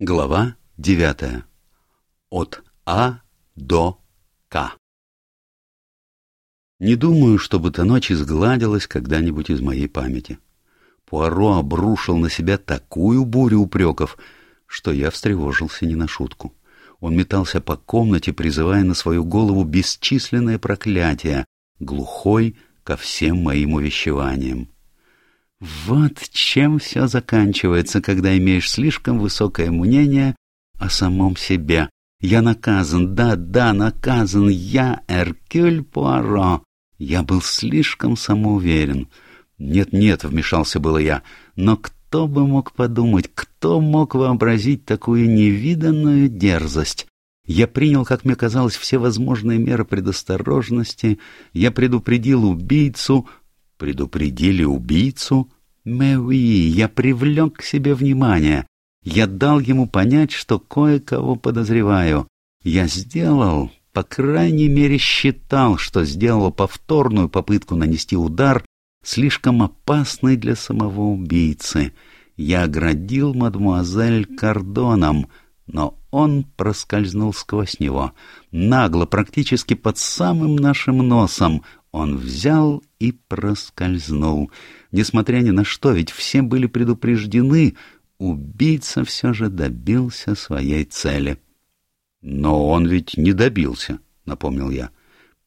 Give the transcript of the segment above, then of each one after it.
Глава девятая. От А до К. Не думаю, чтобы та ночь изгладилась когда-нибудь из моей памяти. Пуаро обрушил на себя такую бурю упреков, что я встревожился не на шутку. Он метался по комнате, призывая на свою голову бесчисленное проклятие, глухой ко всем моим увещеваниям. Вот чем все заканчивается, когда имеешь слишком высокое мнение о самом себе. Я наказан, да, да, наказан, я Эркюль Пуаро. Я был слишком самоуверен. Нет-нет, вмешался было я, но кто бы мог подумать, кто мог вообразить такую невиданную дерзость? Я принял, как мне казалось, все возможные меры предосторожности, я предупредил убийцу, предупредили убийцу, Мэуи, я привлек к себе внимание. Я дал ему понять, что кое-кого подозреваю. Я сделал, по крайней мере, считал, что сделал повторную попытку нанести удар, слишком опасный для самого убийцы. Я оградил мадмуазель кордоном, но он проскользнул сквозь него. Нагло, практически под самым нашим носом, он взял и проскользнул. Несмотря ни на что, ведь все были предупреждены, убийца все же добился своей цели. «Но он ведь не добился», — напомнил я.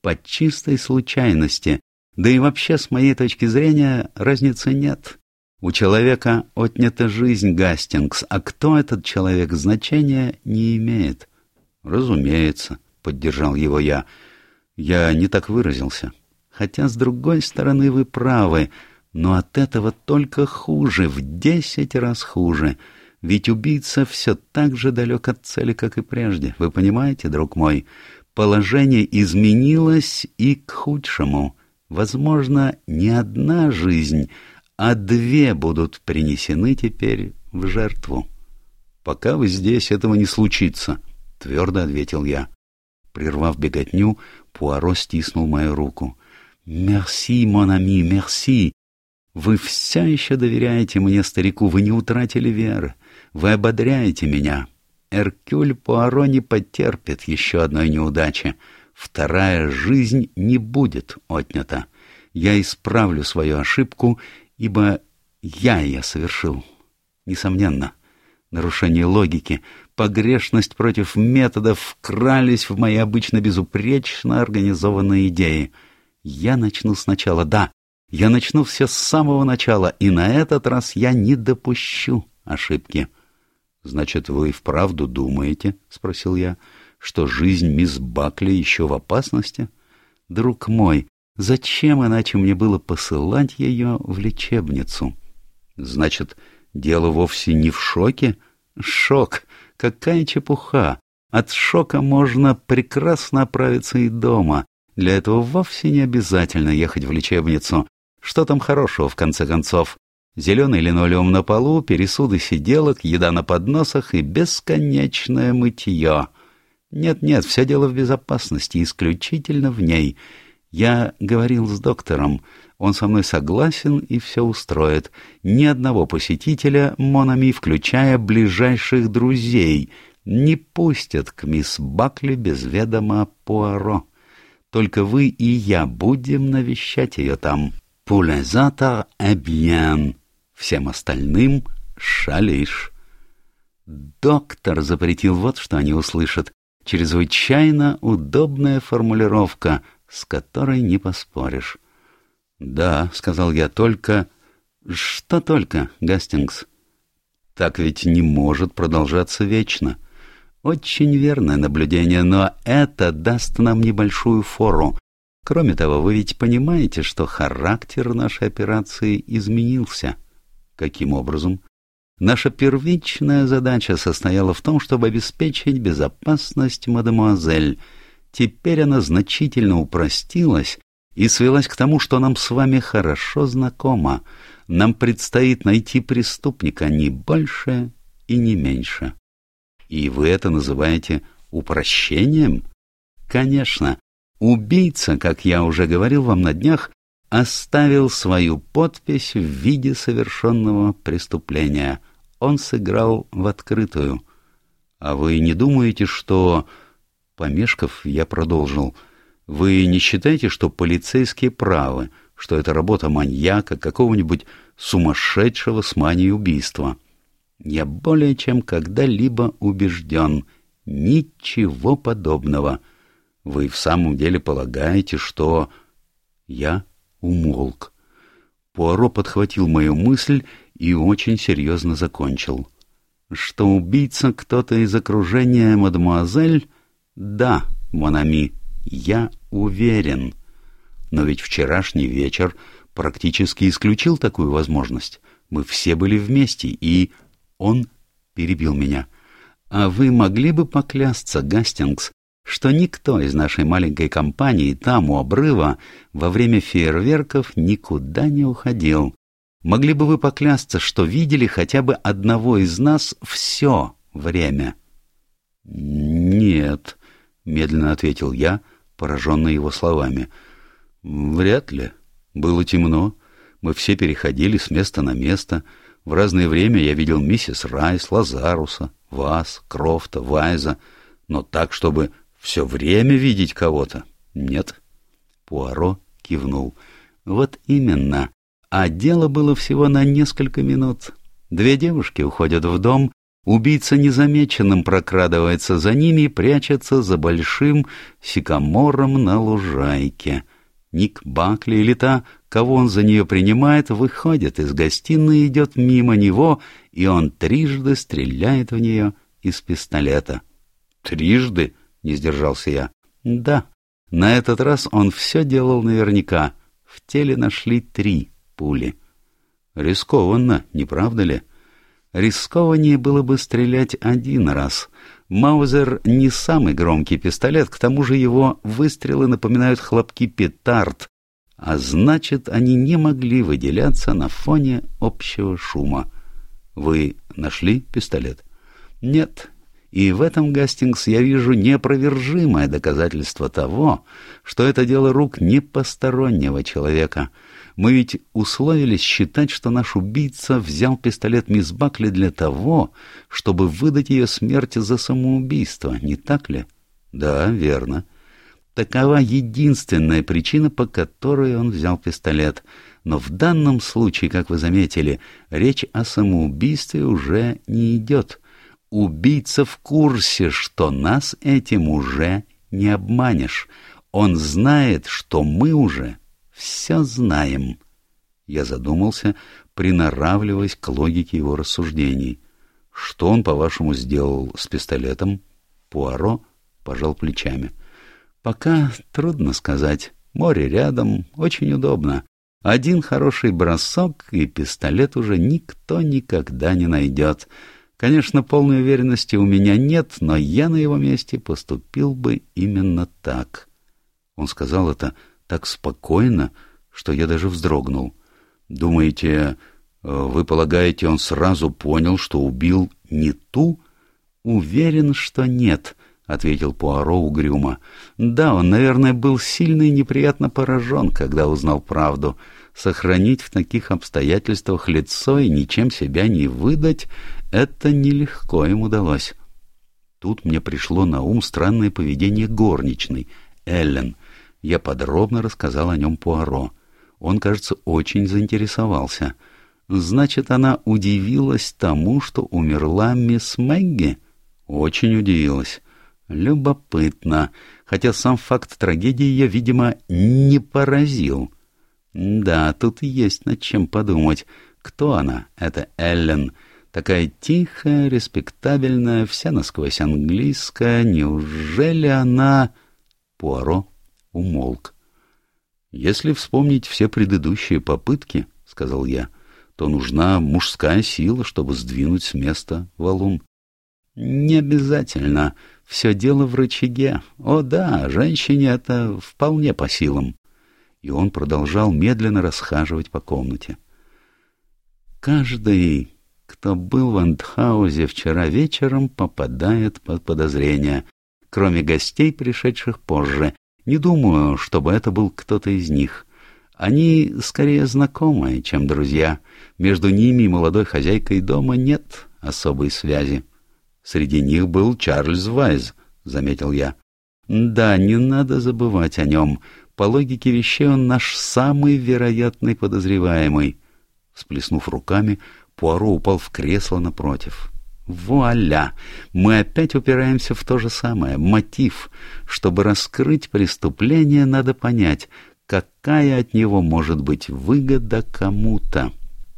«По чистой случайности. Да и вообще, с моей точки зрения, разницы нет. У человека отнята жизнь Гастингс, а кто этот человек, значения не имеет». «Разумеется», — поддержал его я. «Я не так выразился». Хотя, с другой стороны, вы правы, но от этого только хуже, в десять раз хуже. Ведь убийца все так же далек от цели, как и прежде. Вы понимаете, друг мой? Положение изменилось и к худшему. Возможно, не одна жизнь, а две будут принесены теперь в жертву. «Пока вы здесь, этого не случится», — твердо ответил я. Прервав беготню, Пуаро стиснул мою руку. «Мерси, мон мерси! Вы все еще доверяете мне, старику, вы не утратили веры, вы ободряете меня. Эркюль Пуаро не потерпит еще одной неудачи. Вторая жизнь не будет отнята. Я исправлю свою ошибку, ибо я ее совершил. Несомненно, нарушение логики, погрешность против методов вкрались в мои обычно безупречно организованные идеи — я начну сначала, да, я начну все с самого начала, и на этот раз я не допущу ошибки. — Значит, вы вправду думаете, — спросил я, — что жизнь мисс Бакли еще в опасности? Друг мой, зачем иначе мне было посылать ее в лечебницу? — Значит, дело вовсе не в шоке? Шок! Какая чепуха! От шока можно прекрасно оправиться и дома, для этого вовсе не обязательно ехать в лечебницу. Что там хорошего, в конце концов? Зеленый линолеум на полу, пересуды сиделок, еда на подносах и бесконечное мытье. Нет-нет, все дело в безопасности, исключительно в ней. Я говорил с доктором. Он со мной согласен и все устроит. Ни одного посетителя, Монами, включая ближайших друзей, не пустят к мисс Бакли без ведома Пуаро. Только вы и я будем навещать ее там. Пулезатор эбьен. Всем остальным шалиш. Доктор запретил вот, что они услышат. Чрезвычайно удобная формулировка, с которой не поспоришь. — Да, — сказал я, — только... — Что только, Гастингс? — Так ведь не может продолжаться вечно. — очень верное наблюдение, но это даст нам небольшую фору. Кроме того, вы ведь понимаете, что характер нашей операции изменился. Каким образом? Наша первичная задача состояла в том, чтобы обеспечить безопасность мадемуазель. Теперь она значительно упростилась и свелась к тому, что нам с вами хорошо знакомо. Нам предстоит найти преступника не больше и не меньше. И вы это называете упрощением? Конечно. Убийца, как я уже говорил вам на днях, оставил свою подпись в виде совершенного преступления. Он сыграл в открытую. А вы не думаете, что... Помешков, я продолжил. Вы не считаете, что полицейские правы, что это работа маньяка, какого-нибудь сумасшедшего с манией убийства? Я более чем когда-либо убежден. Ничего подобного. Вы в самом деле полагаете, что... Я умолк. Пуаро подхватил мою мысль и очень серьезно закончил. Что убийца кто-то из окружения мадемуазель? Да, Монами, я уверен. Но ведь вчерашний вечер практически исключил такую возможность. Мы все были вместе, и он перебил меня. А вы могли бы поклясться, Гастингс, что никто из нашей маленькой компании там у обрыва во время фейерверков никуда не уходил. Могли бы вы поклясться, что видели хотя бы одного из нас все время? — Нет, — медленно ответил я, пораженный его словами. — Вряд ли. Было темно. Мы все переходили с места на место. В разное время я видел миссис Райс, Лазаруса, вас, Крофта, Вайза, но так, чтобы все время видеть кого-то? Нет. Пуаро кивнул. Вот именно. А дело было всего на несколько минут. Две девушки уходят в дом, убийца незамеченным прокрадывается за ними и прячется за большим сикамором на лужайке. Ник Бакли или та, кого он за нее принимает, выходит из гостиной идет мимо него, и он трижды стреляет в нее из пистолета. «Трижды?» не сдержался я. Да, на этот раз он все делал наверняка. В теле нашли три пули. Рискованно, не правда ли? Рискованнее было бы стрелять один раз. Маузер не самый громкий пистолет, к тому же его выстрелы напоминают хлопки петард, а значит, они не могли выделяться на фоне общего шума. Вы нашли пистолет? Нет, и в этом, Гастингс, я вижу непровержимое доказательство того, что это дело рук не постороннего человека. Мы ведь условились считать, что наш убийца взял пистолет мисс Бакли для того, чтобы выдать ее смерть за самоубийство, не так ли? Да, верно. Такова единственная причина, по которой он взял пистолет. Но в данном случае, как вы заметили, речь о самоубийстве уже не идет — Убийца в курсе, что нас этим уже не обманешь. Он знает, что мы уже все знаем. Я задумался, приноравливаясь к логике его рассуждений. Что он, по-вашему, сделал с пистолетом? Пуаро пожал плечами. Пока трудно сказать. Море рядом, очень удобно. Один хороший бросок, и пистолет уже никто никогда не найдет. Конечно, полной уверенности у меня нет, но я на его месте поступил бы именно так. Он сказал это так спокойно, что я даже вздрогнул. Думаете, э, вы полагаете, он сразу понял, что убил не ту? Уверен, что нет, — ответил Пуаро угрюмо. Да, он, наверное, был сильно и неприятно поражен, когда узнал правду. Сохранить в таких обстоятельствах лицо и ничем себя не выдать это нелегко им удалось. Тут мне пришло на ум странное поведение горничной, Эллен. Я подробно рассказал о нем Пуаро. Он, кажется, очень заинтересовался. Значит, она удивилась тому, что умерла мисс Мэгги? Очень удивилась. Любопытно, хотя сам факт трагедии ее, видимо, не поразил. Да, тут есть над чем подумать. Кто она, эта Эллен? — Такая тихая, респектабельная, вся насквозь английская. Неужели она... Пуаро умолк. «Если вспомнить все предыдущие попытки, — сказал я, — то нужна мужская сила, чтобы сдвинуть с места валун». «Не обязательно. Все дело в рычаге. О да, женщине это вполне по силам». И он продолжал медленно расхаживать по комнате. «Каждый кто был в Антхаузе вчера вечером, попадает под подозрение. Кроме гостей, пришедших позже, не думаю, чтобы это был кто-то из них. Они скорее знакомые, чем друзья. Между ними и молодой хозяйкой дома нет особой связи. Среди них был Чарльз Вайз, — заметил я. Да, не надо забывать о нем. По логике вещей он наш самый вероятный подозреваемый. Сплеснув руками, Пуаро упал в кресло напротив. Вуаля! Мы опять упираемся в то же самое. Мотив. Чтобы раскрыть преступление, надо понять, какая от него может быть выгода кому-то.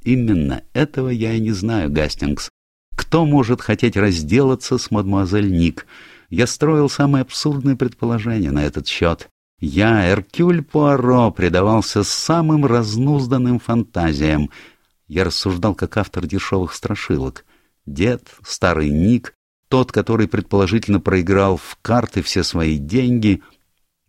Именно этого я и не знаю, Гастингс. Кто может хотеть разделаться с мадемуазель Ник? Я строил самые абсурдные предположения на этот счет. Я, Эркюль Пуаро, предавался самым разнузданным фантазиям. Я рассуждал как автор дешевых страшилок. Дед, старый Ник, тот, который предположительно проиграл в карты все свои деньги.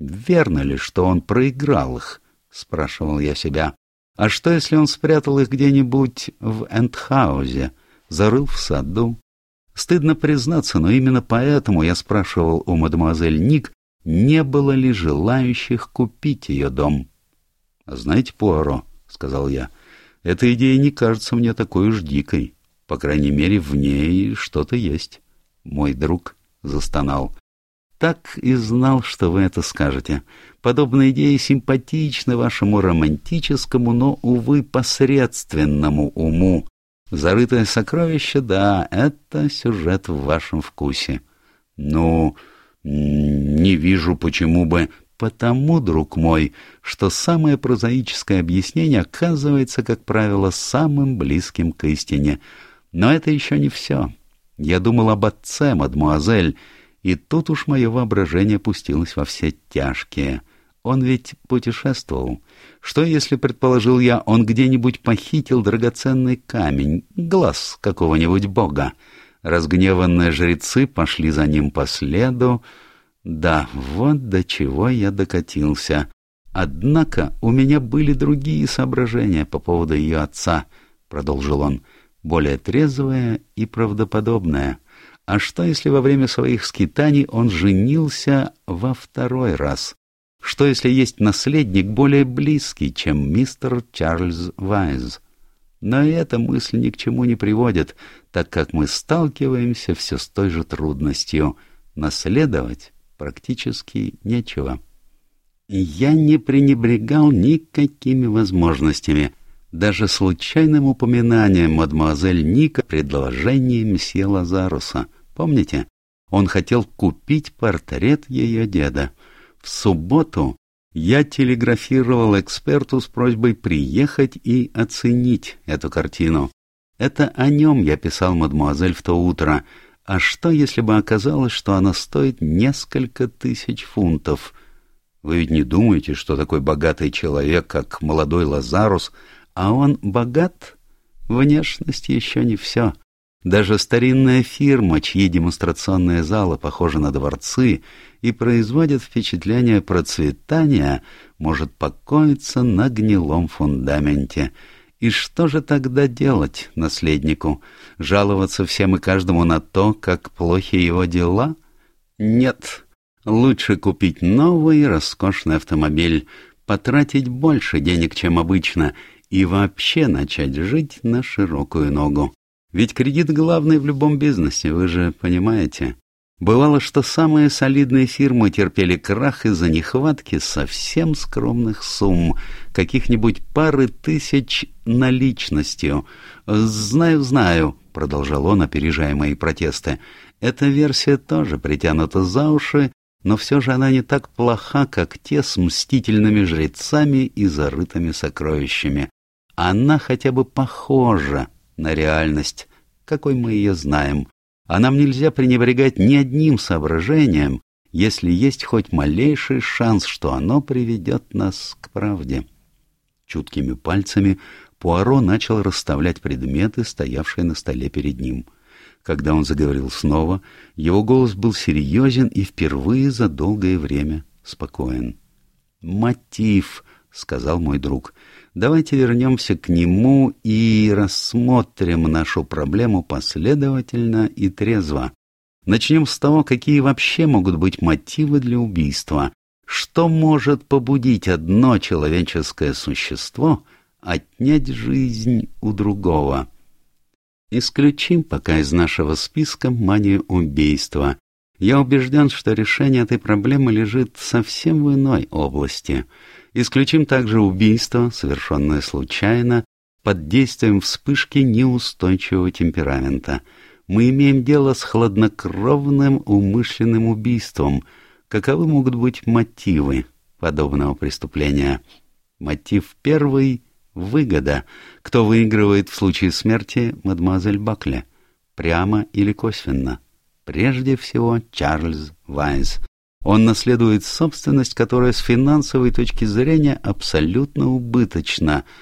Верно ли, что он проиграл их? — спрашивал я себя. А что, если он спрятал их где-нибудь в Эндхаузе, зарыл в саду? Стыдно признаться, но именно поэтому я спрашивал у мадемуазель Ник, не было ли желающих купить ее дом. — Знаете, Пуаро, — сказал я, — эта идея не кажется мне такой уж дикой. По крайней мере, в ней что-то есть. Мой друг застонал. Так и знал, что вы это скажете. Подобная идея симпатична вашему романтическому, но, увы, посредственному уму. Зарытое сокровище, да, это сюжет в вашем вкусе. Ну, не вижу, почему бы... Потому, друг мой, что самое прозаическое объяснение оказывается, как правило, самым близким к истине. Но это еще не все. Я думал об отце, мадмуазель, и тут уж мое воображение пустилось во все тяжкие. Он ведь путешествовал. Что, если, предположил я, он где-нибудь похитил драгоценный камень, глаз какого-нибудь бога? Разгневанные жрецы пошли за ним по следу. Да, вот до чего я докатился. Однако у меня были другие соображения по поводу ее отца, — продолжил он, — более трезвые и правдоподобные. А что, если во время своих скитаний он женился во второй раз? Что, если есть наследник более близкий, чем мистер Чарльз Вайз? Но эта мысль ни к чему не приводит, так как мы сталкиваемся все с той же трудностью. Наследовать практически нечего. Я не пренебрегал никакими возможностями, даже случайным упоминанием мадемуазель Ника предложения месье Лазаруса. Помните? Он хотел купить портрет ее деда. В субботу я телеграфировал эксперту с просьбой приехать и оценить эту картину. Это о нем я писал мадемуазель в то утро. А что, если бы оказалось, что она стоит несколько тысяч фунтов? Вы ведь не думаете, что такой богатый человек, как молодой Лазарус, а он богат? Внешность еще не все. Даже старинная фирма, чьи демонстрационные залы похожи на дворцы и производят впечатление процветания, может покоиться на гнилом фундаменте. И что же тогда делать наследнику? Жаловаться всем и каждому на то, как плохи его дела? Нет. Лучше купить новый роскошный автомобиль, потратить больше денег, чем обычно, и вообще начать жить на широкую ногу. Ведь кредит главный в любом бизнесе, вы же понимаете. Бывало, что самые солидные фирмы терпели крах из-за нехватки совсем скромных сумм, каких-нибудь пары тысяч наличностью. «Знаю, знаю», — продолжал он, опережая мои протесты, — «эта версия тоже притянута за уши, но все же она не так плоха, как те с мстительными жрецами и зарытыми сокровищами. Она хотя бы похожа на реальность, какой мы ее знаем, а нам нельзя пренебрегать ни одним соображением, если есть хоть малейший шанс, что оно приведет нас к правде. Чуткими пальцами Пуаро начал расставлять предметы, стоявшие на столе перед ним. Когда он заговорил снова, его голос был серьезен и впервые за долгое время спокоен. «Мотив», — сказал мой друг, — давайте вернемся к нему и рассмотрим нашу проблему последовательно и трезво. Начнем с того, какие вообще могут быть мотивы для убийства. Что может побудить одно человеческое существо отнять жизнь у другого? Исключим пока из нашего списка манию убийства. Я убежден, что решение этой проблемы лежит совсем в иной области. Исключим также убийство, совершенное случайно, под действием вспышки неустойчивого темперамента. Мы имеем дело с хладнокровным умышленным убийством. Каковы могут быть мотивы подобного преступления? Мотив первый — выгода. Кто выигрывает в случае смерти мадемуазель Бакля? Прямо или косвенно? Прежде всего, Чарльз Вайс. Он наследует собственность, которая с финансовой точки зрения абсолютно убыточна —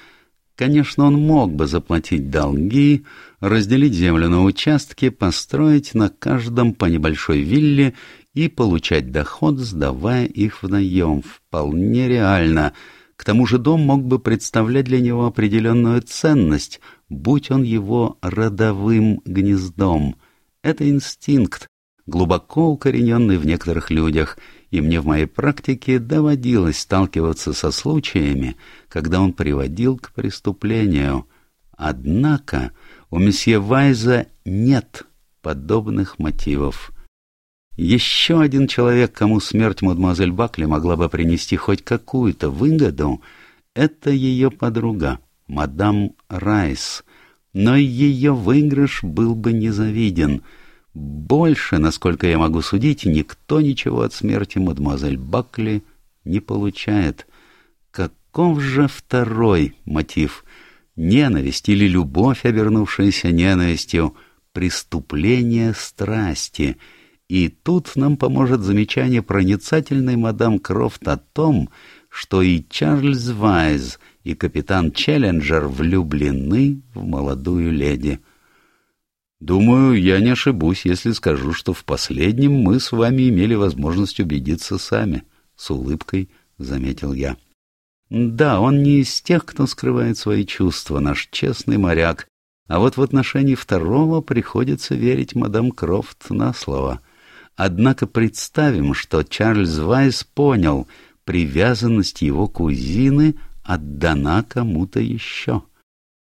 Конечно, он мог бы заплатить долги, разделить землю на участки, построить на каждом по небольшой вилле и получать доход, сдавая их в наем. Вполне реально. К тому же дом мог бы представлять для него определенную ценность, будь он его родовым гнездом. Это инстинкт, глубоко укорененный в некоторых людях — и мне в моей практике доводилось сталкиваться со случаями, когда он приводил к преступлению. Однако у месье Вайза нет подобных мотивов. Еще один человек, кому смерть мадемуазель Бакли могла бы принести хоть какую-то выгоду, это ее подруга, мадам Райс. Но ее выигрыш был бы незавиден — больше, насколько я могу судить, никто ничего от смерти мадемуазель Бакли не получает. Каков же второй мотив? Ненависть или любовь, обернувшаяся ненавистью, преступление страсти. И тут нам поможет замечание проницательной мадам Крофт о том, что и Чарльз Вайз, и капитан Челленджер влюблены в молодую леди. Думаю, я не ошибусь, если скажу, что в последнем мы с вами имели возможность убедиться сами, — с улыбкой заметил я. Да, он не из тех, кто скрывает свои чувства, наш честный моряк, а вот в отношении второго приходится верить мадам Крофт на слово. Однако представим, что Чарльз Вайс понял, привязанность его кузины отдана кому-то еще.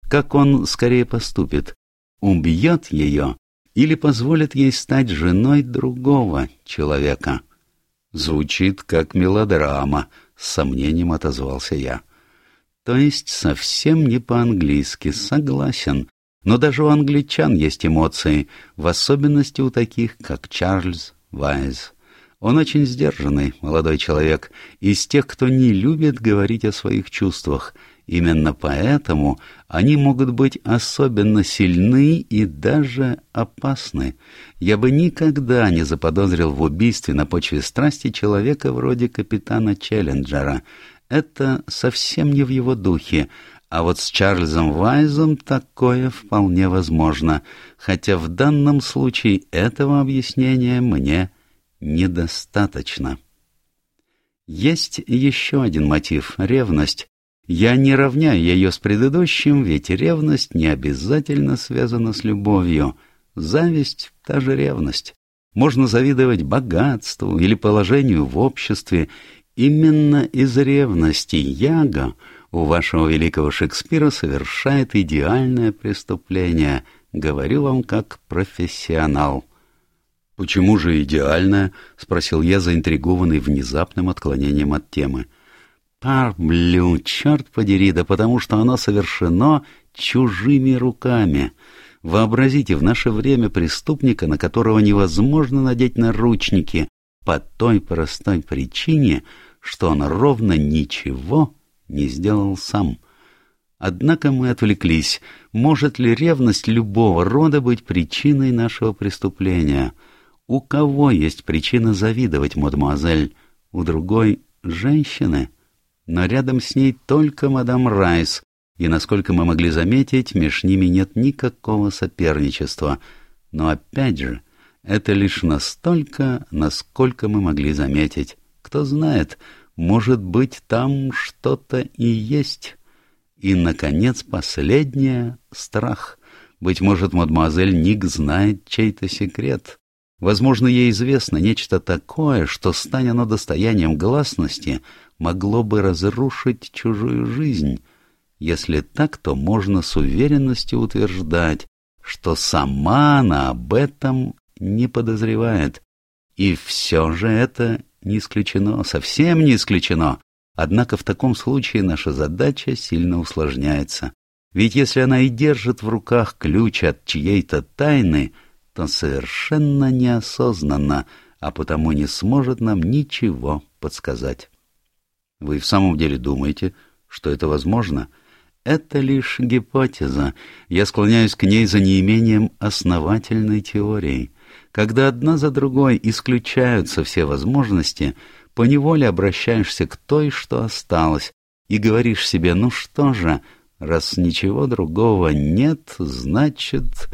Как он скорее поступит? Убьет ее или позволит ей стать женой другого человека. Звучит как мелодрама, с сомнением отозвался я. То есть совсем не по-английски, согласен. Но даже у англичан есть эмоции, в особенности у таких, как Чарльз Вайз. Он очень сдержанный, молодой человек, из тех, кто не любит говорить о своих чувствах — Именно поэтому они могут быть особенно сильны и даже опасны. Я бы никогда не заподозрил в убийстве на почве страсти человека вроде капитана Челленджера. Это совсем не в его духе. А вот с Чарльзом Вайзом такое вполне возможно, хотя в данном случае этого объяснения мне недостаточно. Есть еще один мотив — ревность. Я не равняю ее с предыдущим, ведь ревность не обязательно связана с любовью. Зависть — та же ревность. Можно завидовать богатству или положению в обществе. Именно из ревности Яга у вашего великого Шекспира совершает идеальное преступление. Говорю вам как профессионал. «Почему же идеальное?» — спросил я, заинтригованный внезапным отклонением от темы. — Парблю, черт подери, да потому что оно совершено чужими руками. Вообразите, в наше время преступника, на которого невозможно надеть наручники, по той простой причине, что он ровно ничего не сделал сам. Однако мы отвлеклись. Может ли ревность любого рода быть причиной нашего преступления? У кого есть причина завидовать, мадемуазель? У другой — женщины? — но рядом с ней только мадам Райс, и, насколько мы могли заметить, меж ними нет никакого соперничества. Но опять же, это лишь настолько, насколько мы могли заметить. Кто знает, может быть, там что-то и есть. И, наконец, последнее — страх. Быть может, мадемуазель Ник знает чей-то секрет. Возможно, ей известно нечто такое, что, станя оно достоянием гласности, могло бы разрушить чужую жизнь. Если так, то можно с уверенностью утверждать, что сама она об этом не подозревает. И все же это не исключено, совсем не исключено. Однако в таком случае наша задача сильно усложняется. Ведь если она и держит в руках ключ от чьей-то тайны, то совершенно неосознанно, а потому не сможет нам ничего подсказать. Вы в самом деле думаете, что это возможно? Это лишь гипотеза. Я склоняюсь к ней за неимением основательной теории. Когда одна за другой исключаются все возможности, поневоле обращаешься к той, что осталось, и говоришь себе, ну что же, раз ничего другого нет, значит...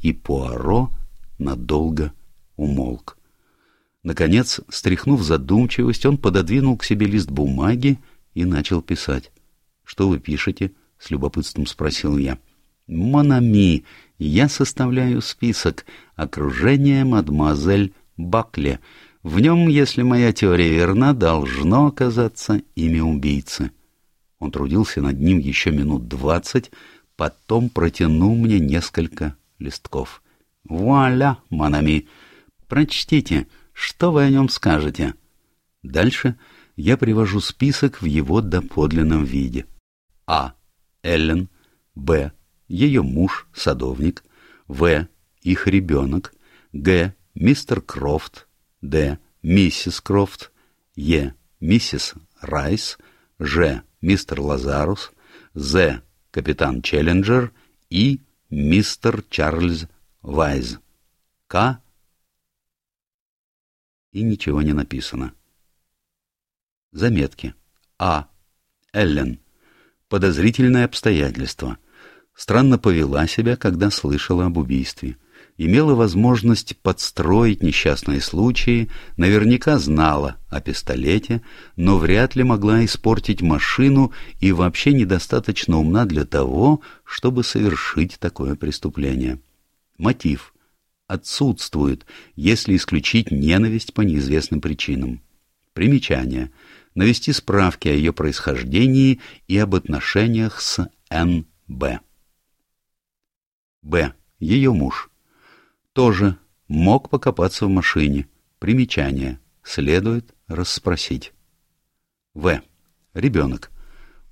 И Пуаро надолго умолк. Наконец, стряхнув задумчивость, он пододвинул к себе лист бумаги и начал писать. — Что вы пишете? — с любопытством спросил я. — Монами, я составляю список окружения мадемуазель Бакле. В нем, если моя теория верна, должно оказаться имя убийцы. Он трудился над ним еще минут двадцать, потом протянул мне несколько листков. «Вуаля, Монами! Прочтите!» Что вы о нем скажете? Дальше я привожу список в его доподлинном виде. А. Эллен. Б. Ее муж, садовник. В. Их ребенок. Г. Мистер Крофт. Д. Миссис Крофт. Е. Миссис Райс. Ж. Мистер Лазарус. З. Капитан Челленджер. И. Мистер Чарльз Вайз. К и ничего не написано. Заметки. А. Эллен. Подозрительное обстоятельство. Странно повела себя, когда слышала об убийстве. Имела возможность подстроить несчастные случаи, наверняка знала о пистолете, но вряд ли могла испортить машину и вообще недостаточно умна для того, чтобы совершить такое преступление. Мотив отсутствует, если исключить ненависть по неизвестным причинам. Примечание. Навести справки о ее происхождении и об отношениях с Н.Б. Б. Ее муж. Тоже мог покопаться в машине. Примечание. Следует расспросить. В. Ребенок.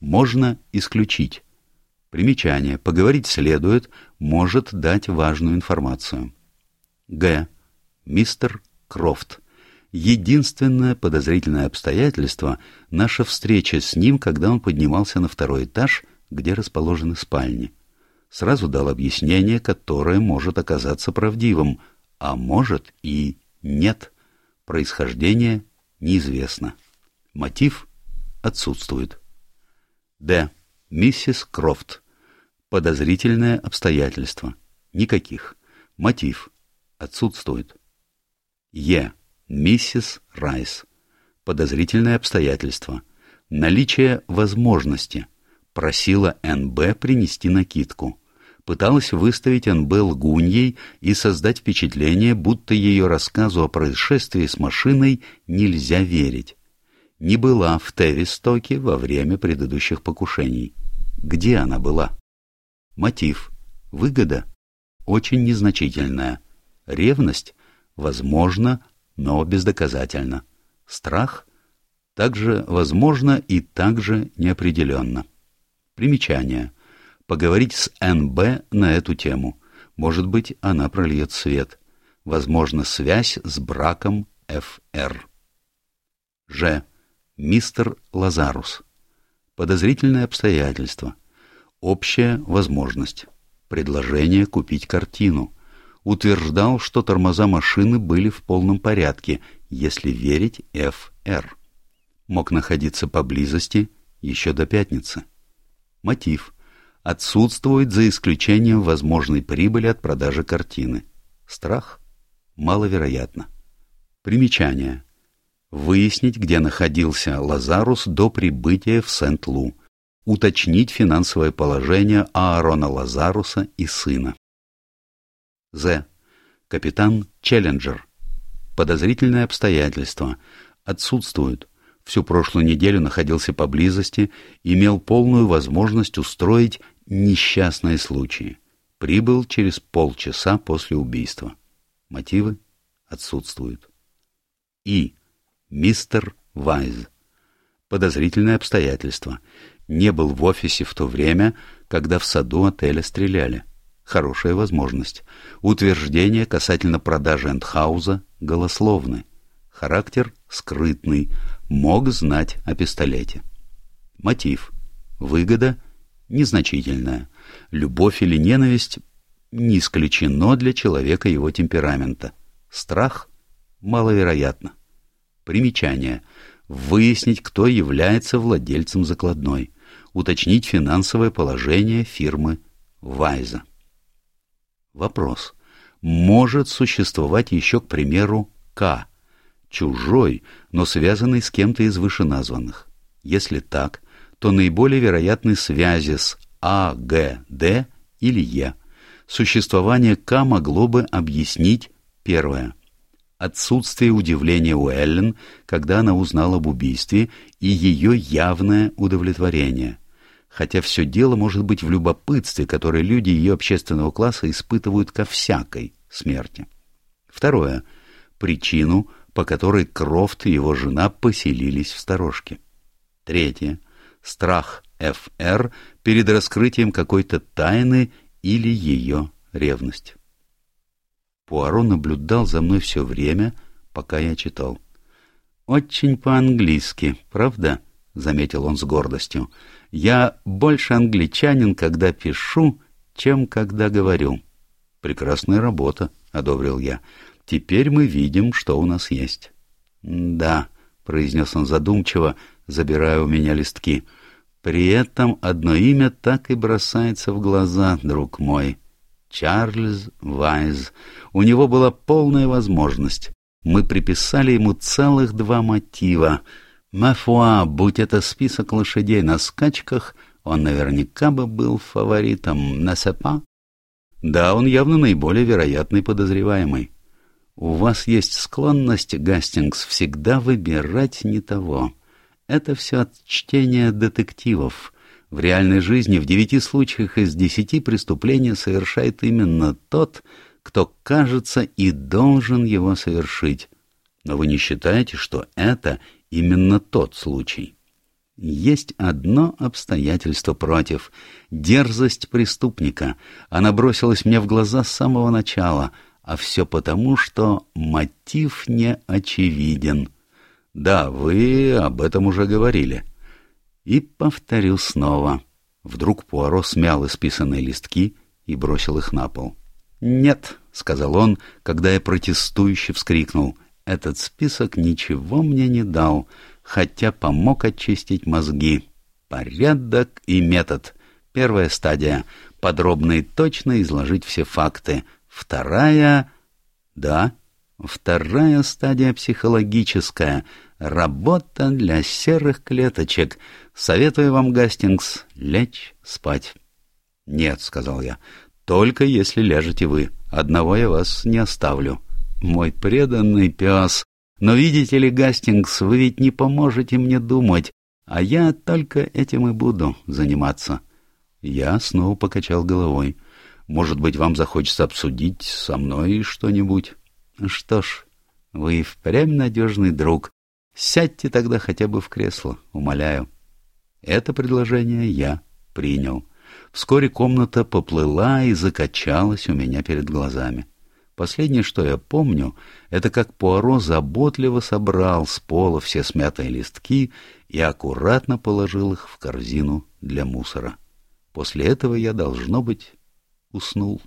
Можно исключить. Примечание. Поговорить следует, может дать важную информацию. Г. Мистер Крофт. Единственное подозрительное обстоятельство — наша встреча с ним, когда он поднимался на второй этаж, где расположены спальни. Сразу дал объяснение, которое может оказаться правдивым, а может и нет. Происхождение неизвестно. Мотив отсутствует. Д. Миссис Крофт. Подозрительное обстоятельство. Никаких. Мотив отсутствует. Е. Миссис Райс. Подозрительное обстоятельство. Наличие возможности. Просила НБ принести накидку. Пыталась выставить НБ лгуньей и создать впечатление, будто ее рассказу о происшествии с машиной нельзя верить. Не была в Тевистоке во время предыдущих покушений. Где она была? Мотив. Выгода. Очень незначительная. Ревность? Возможно, но бездоказательно. Страх? Также возможно и также неопределенно. Примечание. Поговорить с НБ на эту тему. Может быть, она прольет свет. Возможно, связь с браком ФР. Ж. Мистер Лазарус. Подозрительное обстоятельство. Общая возможность. Предложение купить картину утверждал, что тормоза машины были в полном порядке, если верить Ф.Р. Мог находиться поблизости еще до пятницы. Мотив. Отсутствует за исключением возможной прибыли от продажи картины. Страх? Маловероятно. Примечание. Выяснить, где находился Лазарус до прибытия в Сент-Лу. Уточнить финансовое положение Аарона Лазаруса и сына. З. Капитан Челленджер. Подозрительные обстоятельства. Отсутствуют. Всю прошлую неделю находился поблизости, имел полную возможность устроить несчастные случаи. Прибыл через полчаса после убийства. Мотивы отсутствуют. И. Мистер Вайз. Подозрительное обстоятельство. Не был в офисе в то время, когда в саду отеля стреляли. Хорошая возможность. Утверждения касательно продажи Эндхауза голословны. Характер скрытный. Мог знать о пистолете. Мотив. Выгода незначительная. Любовь или ненависть не исключено для человека его темперамента. Страх маловероятно. Примечание. Выяснить, кто является владельцем закладной. Уточнить финансовое положение фирмы Вайза. Вопрос. Может существовать еще, к примеру, К, чужой, но связанный с кем-то из вышеназванных? Если так, то наиболее вероятны связи с А, Г, Д или Е. Существование К могло бы объяснить первое. Отсутствие удивления у Эллен, когда она узнала об убийстве, и ее явное удовлетворение. Хотя все дело может быть в любопытстве, которое люди ее общественного класса испытывают ко всякой смерти. Второе. Причину, по которой Крофт и его жена поселились в сторожке. Третье страх ФР перед раскрытием какой-то тайны или ее ревность. Пуаро наблюдал за мной все время, пока я читал. «Очень по-английски, правда?» — заметил он с гордостью. «Я больше англичанин, когда пишу, чем когда говорю». «Прекрасная работа», — одобрил я. «Теперь мы видим, что у нас есть». «Да», — произнес он задумчиво, забирая у меня листки. При этом одно имя так и бросается в глаза, друг мой. Чарльз Вайз. У него была полная возможность. Мы приписали ему целых два мотива. Мафуа, будь это список лошадей на скачках, он наверняка бы был фаворитом Насапа. Да, он явно наиболее вероятный подозреваемый. У вас есть склонность, Гастингс, всегда выбирать не того. Это все от чтения детективов. В реальной жизни в девяти случаях из десяти преступления совершает именно тот, кто, кажется, и должен его совершить. Но вы не считаете, что это именно тот случай? Есть одно обстоятельство против — дерзость преступника. Она бросилась мне в глаза с самого начала, а все потому, что мотив не очевиден — да, вы об этом уже говорили. И повторил снова. Вдруг Пуаро смял исписанные листки и бросил их на пол. «Нет», — сказал он, когда я протестующе вскрикнул, — «этот список ничего мне не дал, хотя помог очистить мозги. Порядок и метод. Первая стадия — подробно и точно изложить все факты. Вторая — да, Вторая стадия психологическая. Работа для серых клеточек. Советую вам, Гастингс, лечь спать. — Нет, — сказал я, — только если ляжете вы. Одного я вас не оставлю. Мой преданный пес. Но видите ли, Гастингс, вы ведь не поможете мне думать, а я только этим и буду заниматься. Я снова покачал головой. Может быть, вам захочется обсудить со мной что-нибудь? Что ж, вы впрямь надежный друг. Сядьте тогда хотя бы в кресло, умоляю. Это предложение я принял. Вскоре комната поплыла и закачалась у меня перед глазами. Последнее, что я помню, это как Пуаро заботливо собрал с пола все смятые листки и аккуратно положил их в корзину для мусора. После этого я, должно быть, уснул.